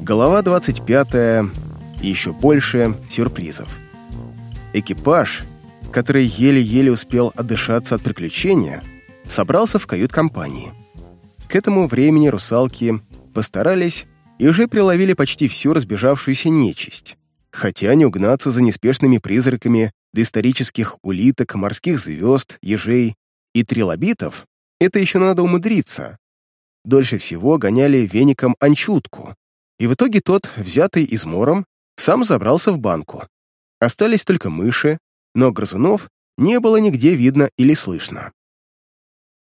Голова 25 и еще больше сюрпризов. Экипаж, который еле-еле успел отдышаться от приключения, собрался в кают-компании. К этому времени русалки постарались и уже приловили почти всю разбежавшуюся нечисть, хотя не угнаться за неспешными призраками доисторических улиток, морских звезд, ежей и трилобитов это еще надо умудриться. Дольше всего гоняли веником анчутку, и в итоге тот, взятый измором, сам забрался в банку. Остались только мыши, но грызунов не было нигде видно или слышно.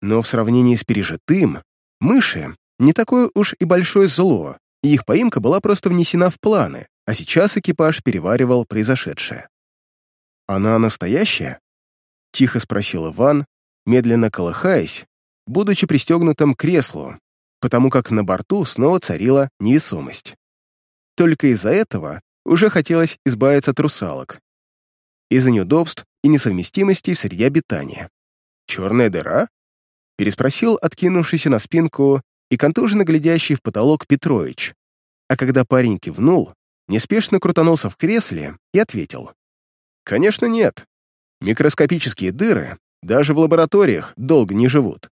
Но в сравнении с пережитым, мыши — не такое уж и большое зло, и их поимка была просто внесена в планы, а сейчас экипаж переваривал произошедшее. «Она настоящая?» — тихо спросил Иван, медленно колыхаясь, будучи пристегнутым к креслу, потому как на борту снова царила невесомость. Только из-за этого уже хотелось избавиться от русалок. Из-за неудобств и несовместимости в среде обитания. «Черная дыра?» — переспросил откинувшийся на спинку и контуженно глядящий в потолок Петрович. А когда парень кивнул, неспешно крутанулся в кресле и ответил. «Конечно нет. Микроскопические дыры даже в лабораториях долго не живут.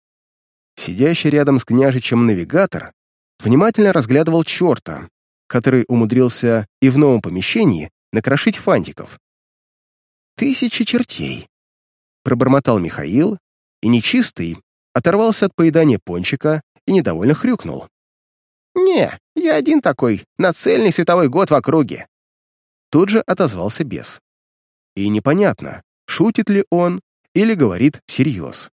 Сидящий рядом с княжичем навигатор внимательно разглядывал черта, который умудрился и в новом помещении накрошить фантиков. «Тысячи чертей!» — пробормотал Михаил, и нечистый оторвался от поедания пончика и недовольно хрюкнул. «Не, я один такой, на цельный световой год в округе!» Тут же отозвался бес. И непонятно, шутит ли он или говорит всерьез.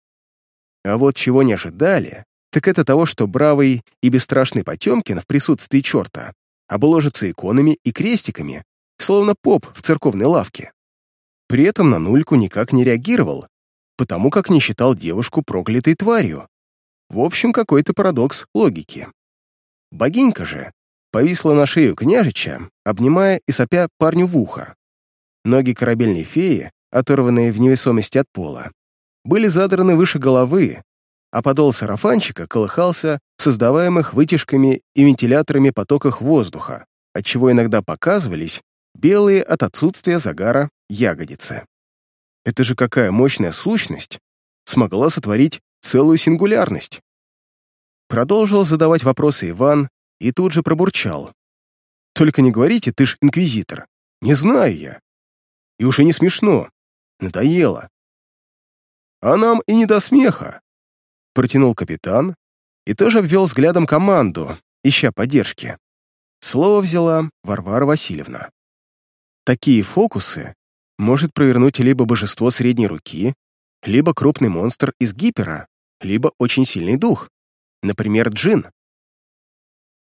А вот чего не ожидали, так это того, что бравый и бесстрашный Потемкин в присутствии черта обложится иконами и крестиками, словно поп в церковной лавке. При этом на нульку никак не реагировал, потому как не считал девушку проклятой тварью. В общем, какой-то парадокс логики. Богинька же повисла на шею княжича, обнимая и сопя парню в ухо. Ноги корабельной феи, оторванные в невесомости от пола, были задраны выше головы, а подол сарафанчика колыхался в создаваемых вытяжками и вентиляторами потоках воздуха, отчего иногда показывались белые от отсутствия загара ягодицы. Это же какая мощная сущность смогла сотворить целую сингулярность. Продолжил задавать вопросы Иван и тут же пробурчал. «Только не говорите, ты ж инквизитор. Не знаю я. И уже не смешно. Надоело. «А нам и не до смеха», — протянул капитан и тоже обвел взглядом команду, ища поддержки. Слово взяла Варвара Васильевна. Такие фокусы может провернуть либо божество средней руки, либо крупный монстр из гипера, либо очень сильный дух, например, джин.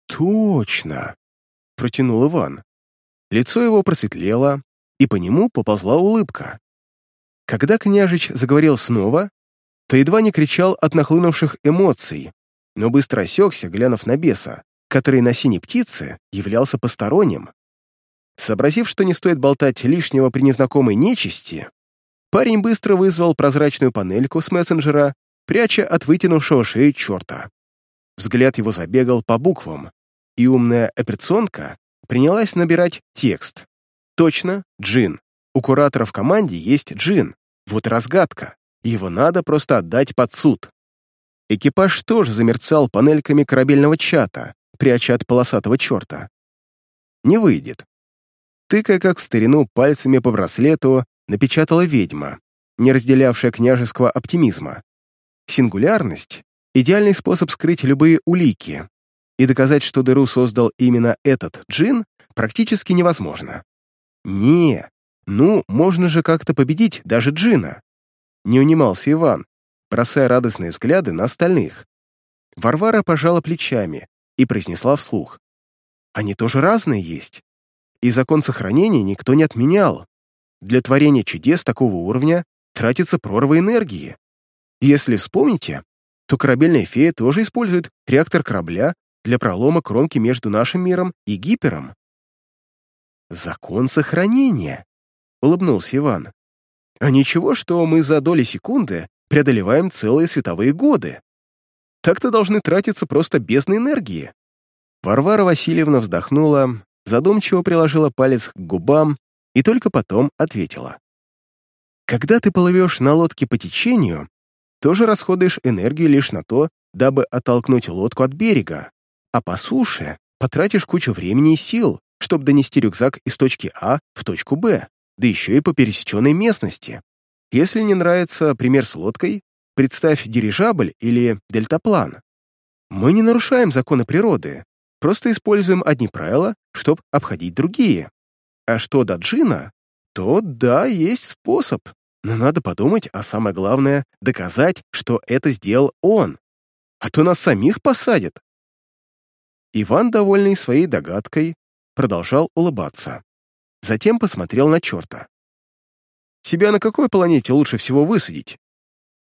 «Точно!» — протянул Иван. Лицо его просветлело, и по нему поползла улыбка. Когда княжич заговорил снова, то едва не кричал от нахлынувших эмоций, но быстро осекся, глянув на беса, который на синей птице являлся посторонним. Сообразив, что не стоит болтать лишнего при незнакомой нечисти, парень быстро вызвал прозрачную панельку с мессенджера, пряча от вытянувшего шею черта. Взгляд его забегал по буквам, и умная операционка принялась набирать текст. Точно, Джин. У куратора в команде есть джин. Вот разгадка. Его надо просто отдать под суд. Экипаж тоже замерцал панельками корабельного чата, пряча от полосатого черта. Не выйдет. Тыкая как в старину пальцами по браслету, напечатала ведьма, не разделявшая княжеского оптимизма. Сингулярность — идеальный способ скрыть любые улики, и доказать, что дыру создал именно этот джин, практически невозможно. Не, ну, можно же как-то победить даже Джина. Не унимался Иван, бросая радостные взгляды на остальных. Варвара пожала плечами и произнесла вслух. Они тоже разные есть. И закон сохранения никто не отменял. Для творения чудес такого уровня тратится прорва энергии. Если вспомните, то корабельная фея тоже использует реактор корабля для пролома кромки между нашим миром и гипером. Закон сохранения улыбнулся Иван. «А ничего, что мы за доли секунды преодолеваем целые световые годы. Так-то должны тратиться просто бездны энергии. Варвара Васильевна вздохнула, задумчиво приложила палец к губам и только потом ответила. «Когда ты плывешь на лодке по течению, тоже расходуешь энергию лишь на то, дабы оттолкнуть лодку от берега, а по суше потратишь кучу времени и сил, чтобы донести рюкзак из точки А в точку Б, да еще и по пересеченной местности. Если не нравится пример с лодкой, представь дирижабль или дельтаплан. Мы не нарушаем законы природы, просто используем одни правила, чтобы обходить другие. А что до джина, то да, есть способ, но надо подумать, а самое главное — доказать, что это сделал он. А то нас самих посадят. Иван, довольный своей догадкой, продолжал улыбаться. Затем посмотрел на черта. «Себя на какой планете лучше всего высадить?»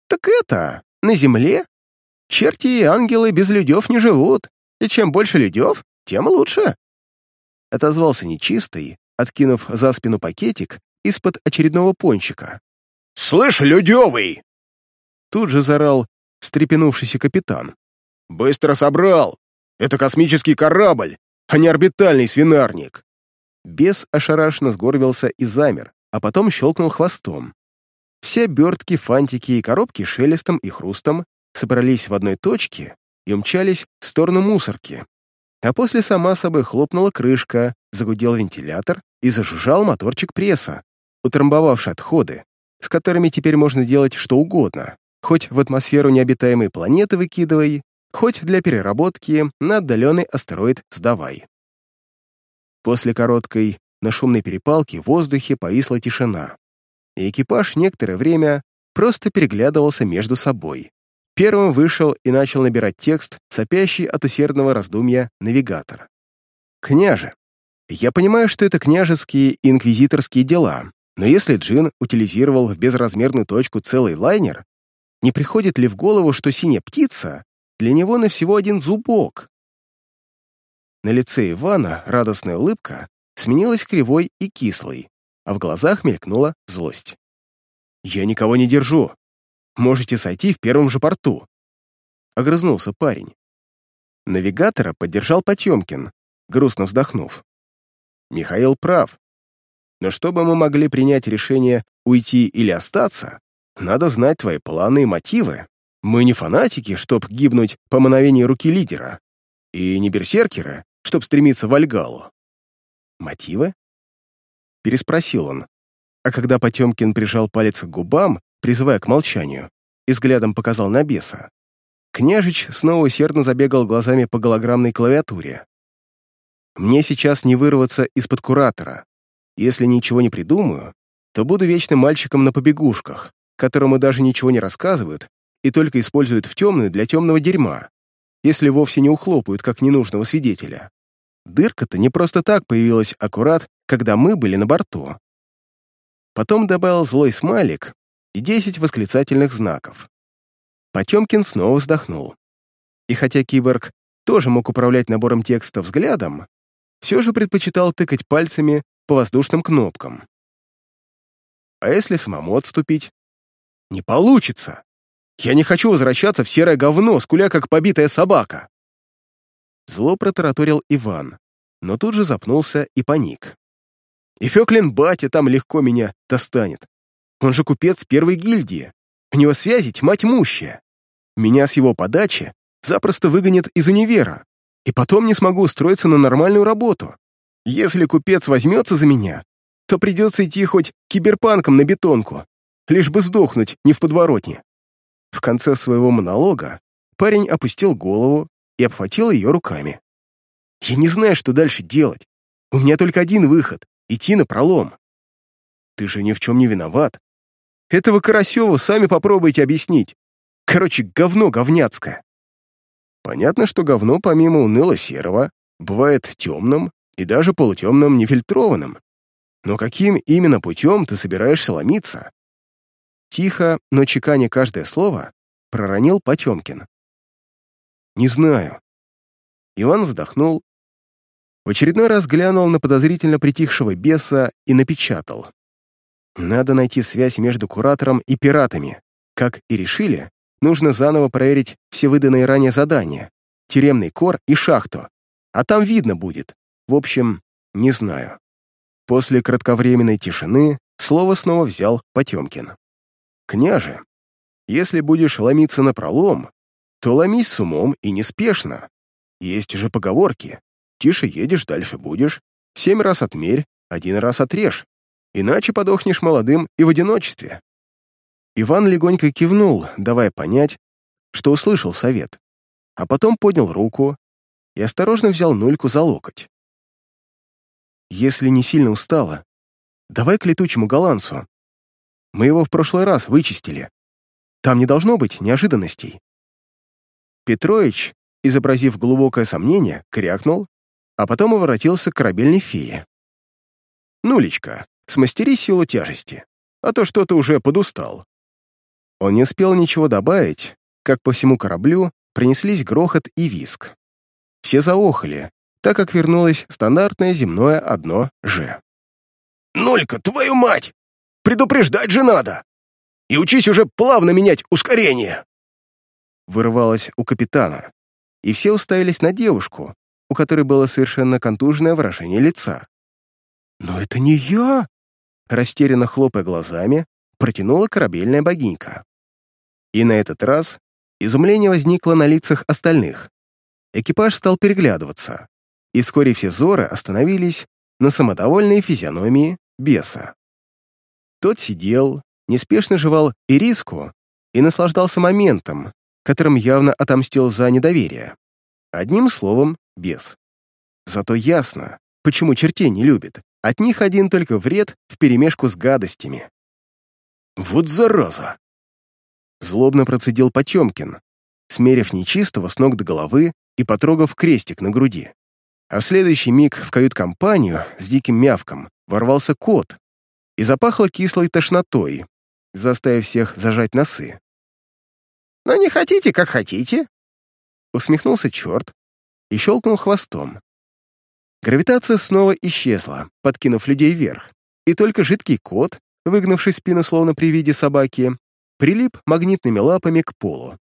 «Так это, на Земле. Черти и ангелы без людев не живут, и чем больше людев, тем лучше». Отозвался нечистый, откинув за спину пакетик из-под очередного пончика. «Слышь, людевый!» Тут же заорал встрепенувшийся капитан. «Быстро собрал! Это космический корабль, а не орбитальный свинарник!» Бес ошарашенно сгорбился и замер, а потом щелкнул хвостом. Все обертки, фантики и коробки шелестом и хрустом собрались в одной точке и умчались в сторону мусорки. А после сама собой хлопнула крышка, загудел вентилятор и зажужжал моторчик пресса, утрамбовавший отходы, с которыми теперь можно делать что угодно, хоть в атмосферу необитаемой планеты выкидывай, хоть для переработки на отдаленный астероид сдавай. После короткой, на шумной перепалке в воздухе повисла тишина, и экипаж некоторое время просто переглядывался между собой. Первым вышел и начал набирать текст, сопящий от усердного раздумья навигатор. «Княже, я понимаю, что это княжеские инквизиторские дела, но если Джин утилизировал в безразмерную точку целый лайнер, не приходит ли в голову, что синяя птица для него на всего один зубок? На лице Ивана радостная улыбка сменилась кривой и кислой, а в глазах мелькнула злость. «Я никого не держу. Можете сойти в первом же порту», — огрызнулся парень. Навигатора поддержал Потемкин, грустно вздохнув. «Михаил прав. Но чтобы мы могли принять решение уйти или остаться, надо знать твои планы и мотивы. Мы не фанатики, чтоб гибнуть по мановению руки лидера, и не берсеркеры, чтоб стремиться в Альгалу. Мотивы? Переспросил он. А когда Потемкин прижал палец к губам, призывая к молчанию, и взглядом показал на беса, княжич снова усердно забегал глазами по голограммной клавиатуре. «Мне сейчас не вырваться из-под куратора. Если ничего не придумаю, то буду вечным мальчиком на побегушках, которому даже ничего не рассказывают и только используют в темную для темного дерьма если вовсе не ухлопают как ненужного свидетеля. Дырка-то не просто так появилась аккурат, когда мы были на борту. Потом добавил злой смайлик и десять восклицательных знаков. Потемкин снова вздохнул. И хотя киборг тоже мог управлять набором текста взглядом, все же предпочитал тыкать пальцами по воздушным кнопкам. А если самому отступить? Не получится. Я не хочу возвращаться в серое говно, скуля как побитая собака!» Зло протараторил Иван, но тут же запнулся и паник. «И Фёклин батя там легко меня достанет. Он же купец первой гильдии. У него связи тьма тьмущая. Меня с его подачи запросто выгонят из универа, и потом не смогу устроиться на нормальную работу. Если купец возьмется за меня, то придется идти хоть киберпанком на бетонку, лишь бы сдохнуть не в подворотне. В конце своего монолога парень опустил голову и обхватил ее руками. «Я не знаю, что дальше делать. У меня только один выход — идти на пролом. Ты же ни в чем не виноват. Этого Карасеву сами попробуйте объяснить. Короче, говно говняцкое». Понятно, что говно, помимо уныло-серого, бывает темным и даже полутемным нефильтрованным. Но каким именно путем ты собираешься ломиться? Тихо, но чеканя каждое слово, проронил Потемкин. «Не знаю». Иван вздохнул, в очередной раз глянул на подозрительно притихшего беса и напечатал. «Надо найти связь между куратором и пиратами. Как и решили, нужно заново проверить все выданные ранее задания, тюремный кор и шахту, а там видно будет. В общем, не знаю. После кратковременной тишины слово снова взял Потемкин. «Княже, если будешь ломиться на пролом, то ломись с умом и неспешно. Есть же поговорки. Тише едешь, дальше будешь. Семь раз отмерь, один раз отрежь. Иначе подохнешь молодым и в одиночестве». Иван легонько кивнул, давая понять, что услышал совет, а потом поднял руку и осторожно взял Нульку за локоть. «Если не сильно устала, давай к летучему голландцу. Мы его в прошлый раз вычистили. Там не должно быть неожиданностей». Петрович, изобразив глубокое сомнение, крякнул, а потом обратился к корабельной фее. «Нулечка, смастери силу тяжести, а то что-то уже подустал». Он не успел ничего добавить, как по всему кораблю принеслись грохот и виск. Все заохали, так как вернулось стандартное земное одно «Ж». «Нолька, твою мать! Предупреждать же надо! И учись уже плавно менять ускорение!» Вырывалось у капитана, и все уставились на девушку, у которой было совершенно контужное выражение лица. «Но это не я!» Растерянно хлопая глазами, протянула корабельная богинька. И на этот раз изумление возникло на лицах остальных. Экипаж стал переглядываться, и вскоре все взоры остановились на самодовольной физиономии беса. Тот сидел, неспешно жевал ириску и наслаждался моментом, которым явно отомстил за недоверие. Одним словом, бес. Зато ясно, почему чертей не любит. От них один только вред вперемешку с гадостями. «Вот зараза!» Злобно процедил Потемкин, смерив нечистого с ног до головы и потрогав крестик на груди. А в следующий миг в кают-компанию с диким мявком ворвался кот и запахло кислой тошнотой, заставив всех зажать носы. «Но не хотите, как хотите», — усмехнулся черт и щелкнул хвостом. Гравитация снова исчезла, подкинув людей вверх, и только жидкий кот, выгнувший спину словно при виде собаки, прилип магнитными лапами к полу.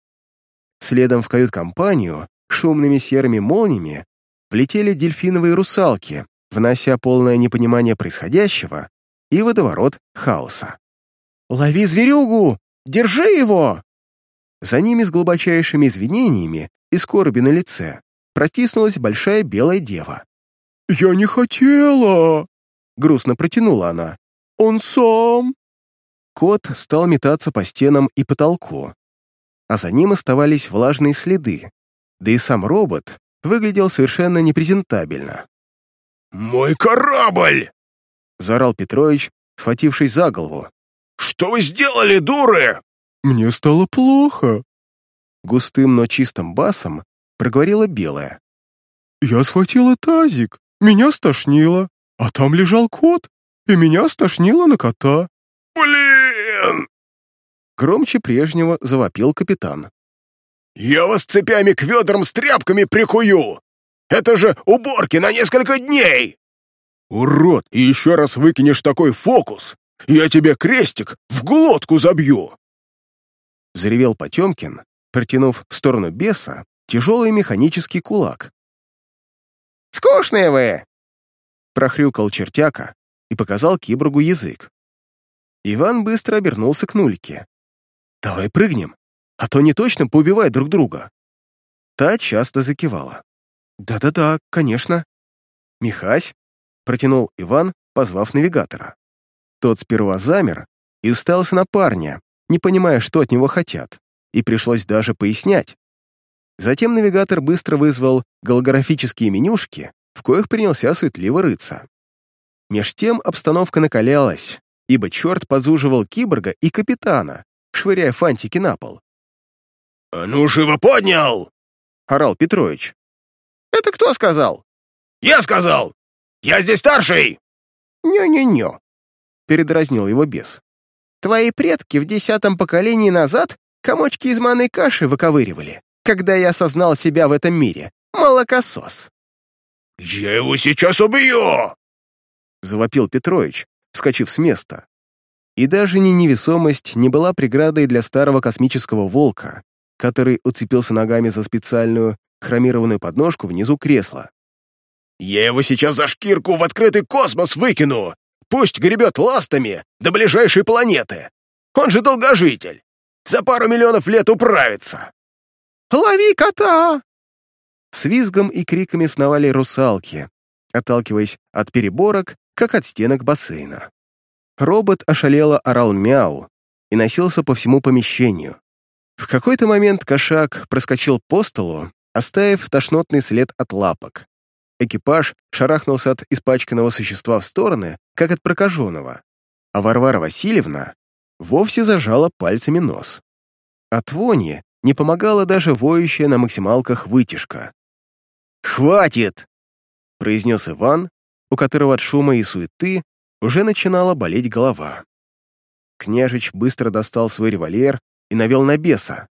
Следом в кают-компанию шумными серыми молниями влетели дельфиновые русалки, внося полное непонимание происходящего и водоворот хаоса. «Лови зверюгу! Держи его!» За ними с глубочайшими извинениями и скорби на лице протиснулась большая белая дева. «Я не хотела!» — грустно протянула она. «Он сам!» Кот стал метаться по стенам и потолку, а за ним оставались влажные следы, да и сам робот выглядел совершенно непрезентабельно. «Мой корабль!» — заорал Петрович, схватившись за голову. «Что вы сделали, дуры?» «Мне стало плохо», — густым, но чистым басом проговорила белая. «Я схватила тазик, меня стошнило, а там лежал кот, и меня стошнило на кота». «Блин!» Громче прежнего завопил капитан. «Я вас цепями к ведрам с тряпками прикую! Это же уборки на несколько дней!» «Урод, и еще раз выкинешь такой фокус, я тебе крестик в глотку забью!» Заревел Потемкин, протянув в сторону беса тяжелый механический кулак. «Скучные вы!» прохрюкал чертяка и показал киборгу язык. Иван быстро обернулся к Нульке. «Давай прыгнем!» а то не точно поубивают друг друга». Та часто закивала. «Да-да-да, конечно». «Михась», — протянул Иван, позвав навигатора. Тот сперва замер и уставился на парня, не понимая, что от него хотят, и пришлось даже пояснять. Затем навигатор быстро вызвал голографические менюшки, в коих принялся суетливо рыться. Меж тем обстановка накалялась, ибо черт подзуживал киборга и капитана, швыряя фантики на пол. «А ну, живо поднял!» — орал Петрович. «Это кто сказал?» «Я сказал! Я здесь старший!» «Нё-нё-нё!» — передразнил его бес. «Твои предки в десятом поколении назад комочки из манной каши выковыривали, когда я осознал себя в этом мире. Молокосос!» «Я его сейчас убью!» — завопил Петрович, вскочив с места. И даже ни невесомость не была преградой для старого космического волка, который уцепился ногами за специальную хромированную подножку внизу кресла. Я его сейчас за шкирку в открытый космос выкину! Пусть гребет ластами до ближайшей планеты! Он же долгожитель! За пару миллионов лет управится!» «Лови кота!» С визгом и криками сновали русалки, отталкиваясь от переборок, как от стенок бассейна. Робот ошалело орал мяу и носился по всему помещению. В какой-то момент кошак проскочил по столу, оставив тошнотный след от лапок. Экипаж шарахнулся от испачканного существа в стороны, как от прокаженного, а Варвара Васильевна вовсе зажала пальцами нос. От вони не помогала даже воющая на максималках вытяжка. «Хватит!» — произнес Иван, у которого от шума и суеты уже начинала болеть голова. Княжич быстро достал свой револьвер и навел на беса.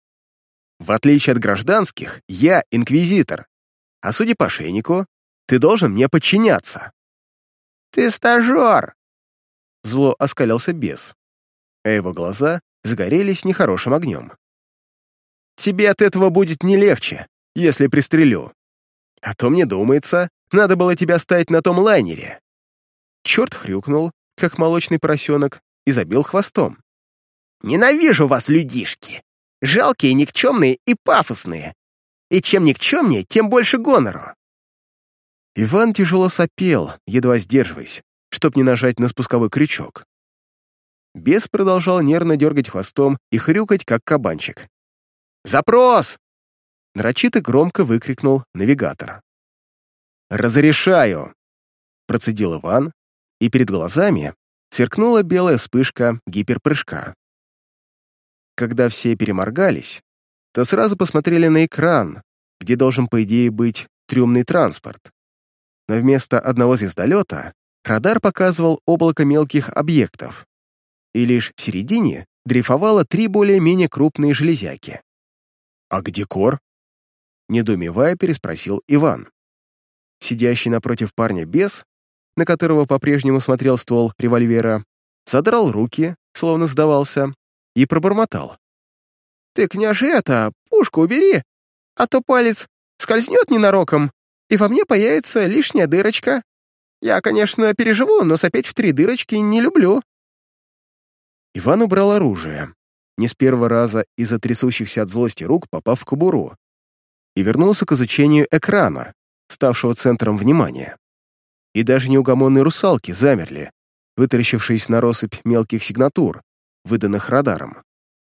«В отличие от гражданских, я инквизитор, а судя по шейнику, ты должен мне подчиняться». «Ты стажер!» Зло оскалился бес, а его глаза загорелись нехорошим огнем. «Тебе от этого будет не легче, если пристрелю. А то мне думается, надо было тебя ставить на том лайнере». Черт хрюкнул, как молочный поросенок, и забил хвостом. «Ненавижу вас, людишки! Жалкие, никчемные и пафосные. И чем никчемнее, тем больше гонору. Иван тяжело сопел, едва сдерживаясь, чтоб не нажать на спусковой крючок. Бес продолжал нервно дергать хвостом и хрюкать, как кабанчик. «Запрос!» — нарочито громко выкрикнул навигатор. «Разрешаю!» — процедил Иван, и перед глазами сверкнула белая вспышка гиперпрыжка. Когда все переморгались, то сразу посмотрели на экран, где должен, по идее, быть трюмный транспорт. Но вместо одного звездолета радар показывал облако мелких объектов, и лишь в середине дрейфовало три более-менее крупные железяки. «А где Кор?» Недоумевая, переспросил Иван. Сидящий напротив парня бес, на которого по-прежнему смотрел ствол револьвера, задрал руки, словно сдавался, и пробормотал. «Ты, княже, это, пушку убери, а то палец скользнет ненароком, и во мне появится лишняя дырочка. Я, конечно, переживу, но сопеть в три дырочки не люблю». Иван убрал оружие, не с первого раза из-за трясущихся от злости рук попав в кобуру, и вернулся к изучению экрана, ставшего центром внимания. И даже неугомонные русалки замерли, вытаращившись на россыпь мелких сигнатур, выданных радаром.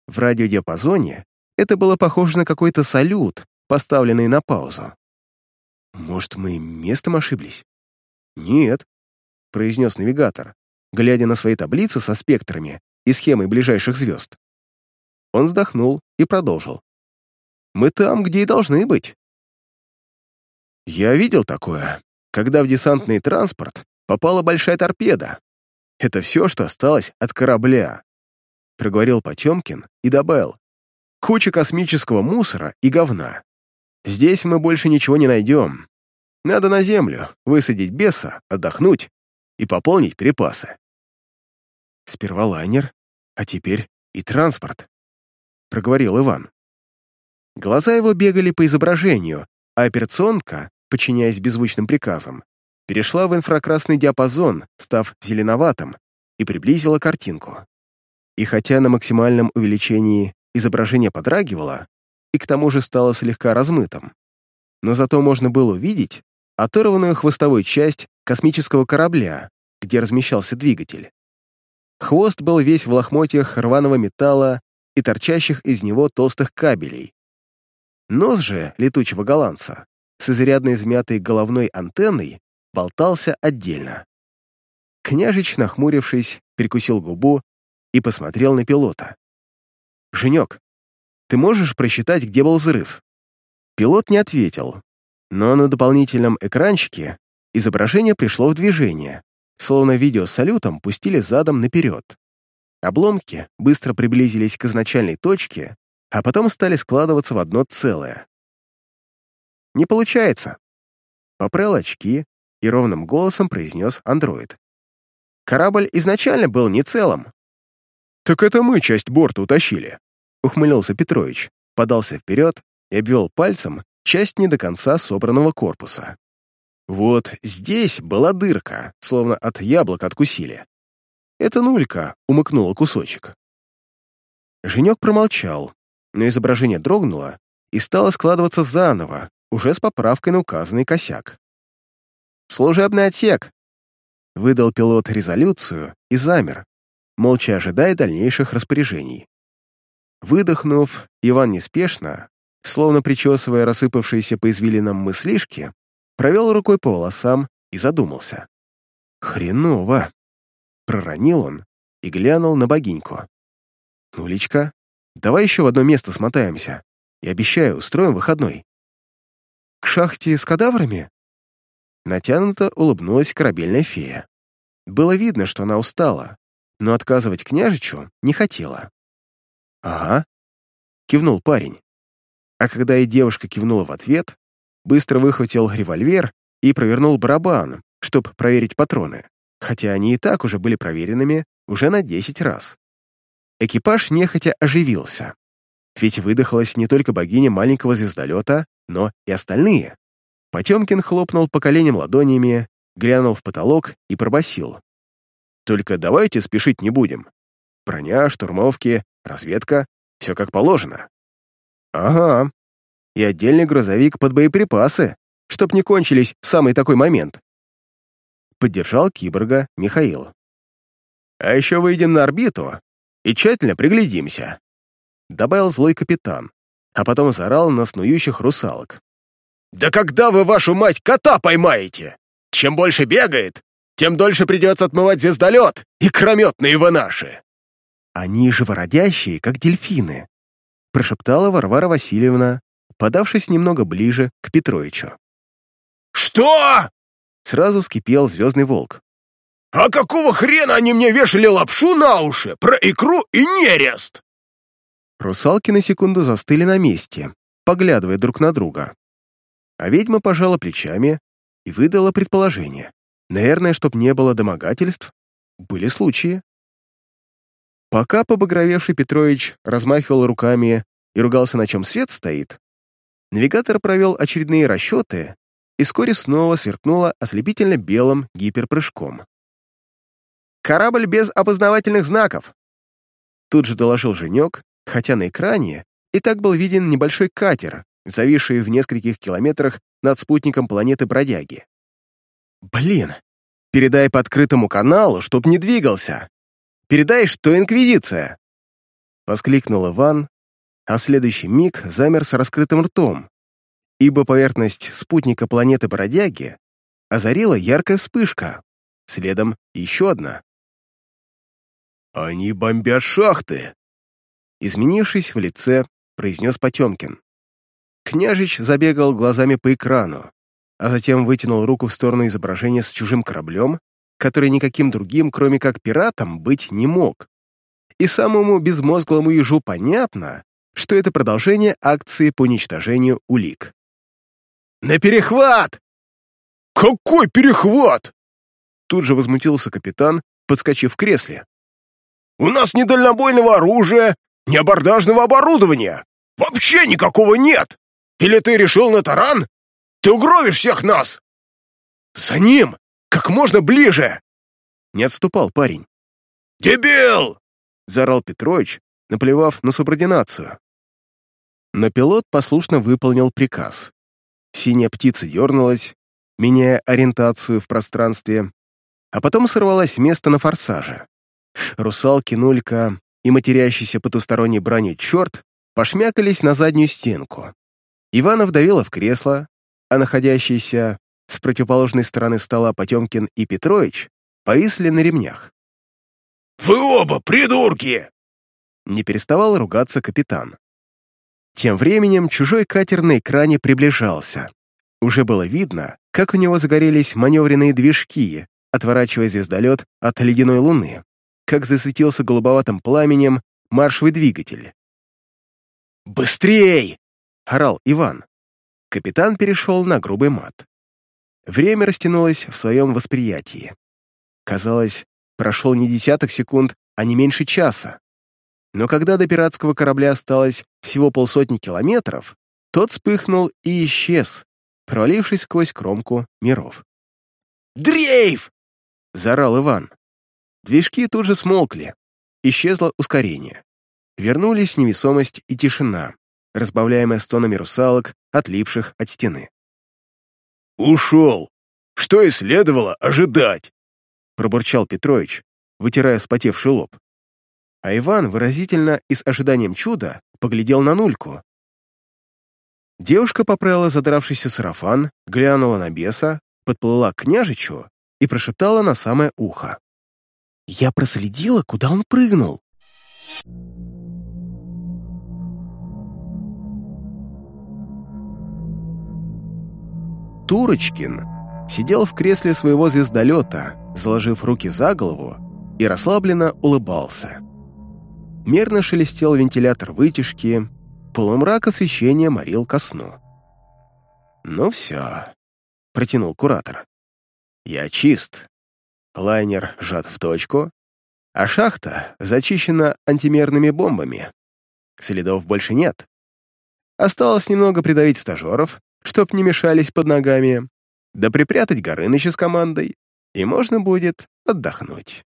В радиодиапазоне это было похоже на какой-то салют, поставленный на паузу. «Может, мы местом ошиблись?» «Нет», — произнес навигатор, глядя на свои таблицы со спектрами и схемой ближайших звезд. Он вздохнул и продолжил. «Мы там, где и должны быть». «Я видел такое, когда в десантный транспорт попала большая торпеда. Это все, что осталось от корабля», — проговорил Потемкин и добавил. «Куча космического мусора и говна. Здесь мы больше ничего не найдем. Надо на Землю высадить беса, отдохнуть и пополнить припасы». Сперва лайнер, а теперь и транспорт, — проговорил Иван. Глаза его бегали по изображению, а операционка, подчиняясь беззвучным приказам, перешла в инфракрасный диапазон, став зеленоватым, и приблизила картинку. И хотя на максимальном увеличении изображение подрагивало, и к тому же стало слегка размытым, но зато можно было увидеть оторванную хвостовую часть космического корабля, где размещался двигатель. Хвост был весь в лохмотьях рваного металла и торчащих из него толстых кабелей. Нос же летучего голландца с изрядно измятой головной антенной болтался отдельно. Княжич, нахмурившись, перекусил губу и посмотрел на пилота. «Женек, ты можешь просчитать, где был взрыв?» Пилот не ответил, но на дополнительном экранчике изображение пришло в движение, словно видео с салютом пустили задом наперед. Обломки быстро приблизились к изначальной точке, а потом стали складываться в одно целое. «Не получается!» Поправил очки и ровным голосом произнес андроид. «Корабль изначально был не целым». «Так это мы часть борта утащили», — ухмылился Петрович, подался вперед и обвел пальцем часть не до конца собранного корпуса. Вот здесь была дырка, словно от яблока откусили. Это нулька умыкнула кусочек. Женек промолчал, но изображение дрогнуло и стало складываться заново, уже с поправкой на указанный косяк. «Служебный отсек!» Выдал пилот резолюцию и замер, молча ожидая дальнейших распоряжений. Выдохнув, Иван неспешно, словно причесывая рассыпавшиеся по извилинам мыслишки, провел рукой по волосам и задумался. «Хреново!» — проронил он и глянул на богиньку. «Нулечка, давай еще в одно место смотаемся и, обещаю, устроим выходной». «К шахте с кадаврами?» Натянуто улыбнулась корабельная фея. Было видно, что она устала, но отказывать княжичу не хотела. «Ага», — кивнул парень. А когда и девушка кивнула в ответ, быстро выхватил револьвер и провернул барабан, чтобы проверить патроны, хотя они и так уже были проверенными уже на 10 раз. Экипаж нехотя оживился. Ведь выдохлась не только богиня маленького звездолета, но и остальные. Потемкин хлопнул по коленям ладонями, глянул в потолок и пробасил. «Только давайте спешить не будем. Броня, штурмовки, разведка — все как положено». «Ага. И отдельный грузовик под боеприпасы, чтоб не кончились в самый такой момент». Поддержал киборга Михаил. «А еще выйдем на орбиту и тщательно приглядимся», добавил злой капитан, а потом заорал на снующих русалок. «Да когда вы, вашу мать, кота поймаете? Чем больше бегает, тем дольше придется отмывать звездолет и крометные вы наши!» «Они живородящие, как дельфины», — прошептала Варвара Васильевна, подавшись немного ближе к Петровичу. «Что?» — сразу вскипел Звездный Волк. «А какого хрена они мне вешали лапшу на уши про икру и нерест?» Русалки на секунду застыли на месте, поглядывая друг на друга. А ведьма пожала плечами и выдала предположение. Наверное, чтоб не было домогательств, были случаи. Пока побагровевший Петрович размахивал руками и ругался, на чем свет стоит, навигатор провел очередные расчеты и вскоре снова сверкнуло ослепительно белым гиперпрыжком. «Корабль без опознавательных знаков!» Тут же доложил Женек, хотя на экране и так был виден небольшой катер, зависший в нескольких километрах над спутником планеты Бродяги. «Блин, передай по открытому каналу, чтоб не двигался! Передай, что Инквизиция!» Воскликнул Иван, а в следующий миг замер с раскрытым ртом, ибо поверхность спутника планеты Бродяги озарила яркая вспышка, следом еще одна. «Они бомбят шахты!» Изменившись в лице, произнес Потемкин. Княжич забегал глазами по экрану, а затем вытянул руку в сторону изображения с чужим кораблем, который никаким другим, кроме как пиратом, быть не мог. И самому безмозглому ежу понятно, что это продолжение акции по уничтожению улик. «На перехват!» «Какой перехват?» Тут же возмутился капитан, подскочив в кресле. «У нас ни дальнобойного оружия, ни абордажного оборудования! Вообще никакого нет! Или ты решил на таран? Ты угробишь всех нас!» «За ним! Как можно ближе!» Не отступал парень. «Дебил!» — заорал Петрович, наплевав на субординацию. Но пилот послушно выполнил приказ. Синяя птица дернулась, меняя ориентацию в пространстве, а потом сорвалась с места на форсаже. Русалки, Нулька и матерящийся потусторонней бранью черт пошмякались на заднюю стенку. Ивана вдавила в кресло, а находящиеся с противоположной стороны стола Потемкин и Петрович повисли на ремнях. «Вы оба придурки!» Не переставал ругаться капитан. Тем временем чужой катер на экране приближался. Уже было видно, как у него загорелись маневренные движки, отворачивая звездолет от ледяной луны как засветился голубоватым пламенем маршевый двигатель. «Быстрей!» — орал Иван. Капитан перешел на грубый мат. Время растянулось в своем восприятии. Казалось, прошел не десяток секунд, а не меньше часа. Но когда до пиратского корабля осталось всего полсотни километров, тот вспыхнул и исчез, провалившись сквозь кромку миров. «Дрейф!» — заорал Иван. Движки тут же смолкли. Исчезло ускорение. Вернулись невесомость и тишина, разбавляемая стонами русалок, отлипших от стены. «Ушел! Что и следовало ожидать!» пробурчал Петрович, вытирая спотевший лоб. А Иван выразительно и с ожиданием чуда поглядел на нульку. Девушка поправила задравшийся сарафан, глянула на беса, подплыла к княжичу и прошептала на самое ухо. «Я проследила, куда он прыгнул». Турочкин сидел в кресле своего звездолета, заложив руки за голову, и расслабленно улыбался. Мерно шелестел вентилятор вытяжки, полумрак освещения морил ко сну. «Ну все», — протянул куратор. «Я чист. Лайнер сжат в точку, а шахта зачищена антимерными бомбами. Следов больше нет. Осталось немного придавить стажеров, чтоб не мешались под ногами, да припрятать Горыныча с командой, и можно будет отдохнуть.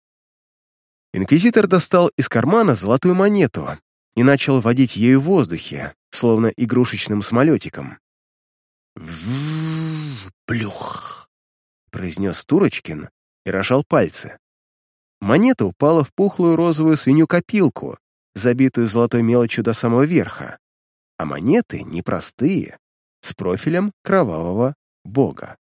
Инквизитор достал из кармана золотую монету и начал водить ею в воздухе, словно игрушечным самолетиком. «Плюх!» — произнес Турочкин и рожал пальцы. Монета упала в пухлую розовую свинью-копилку, забитую золотой мелочью до самого верха. А монеты непростые, с профилем кровавого бога.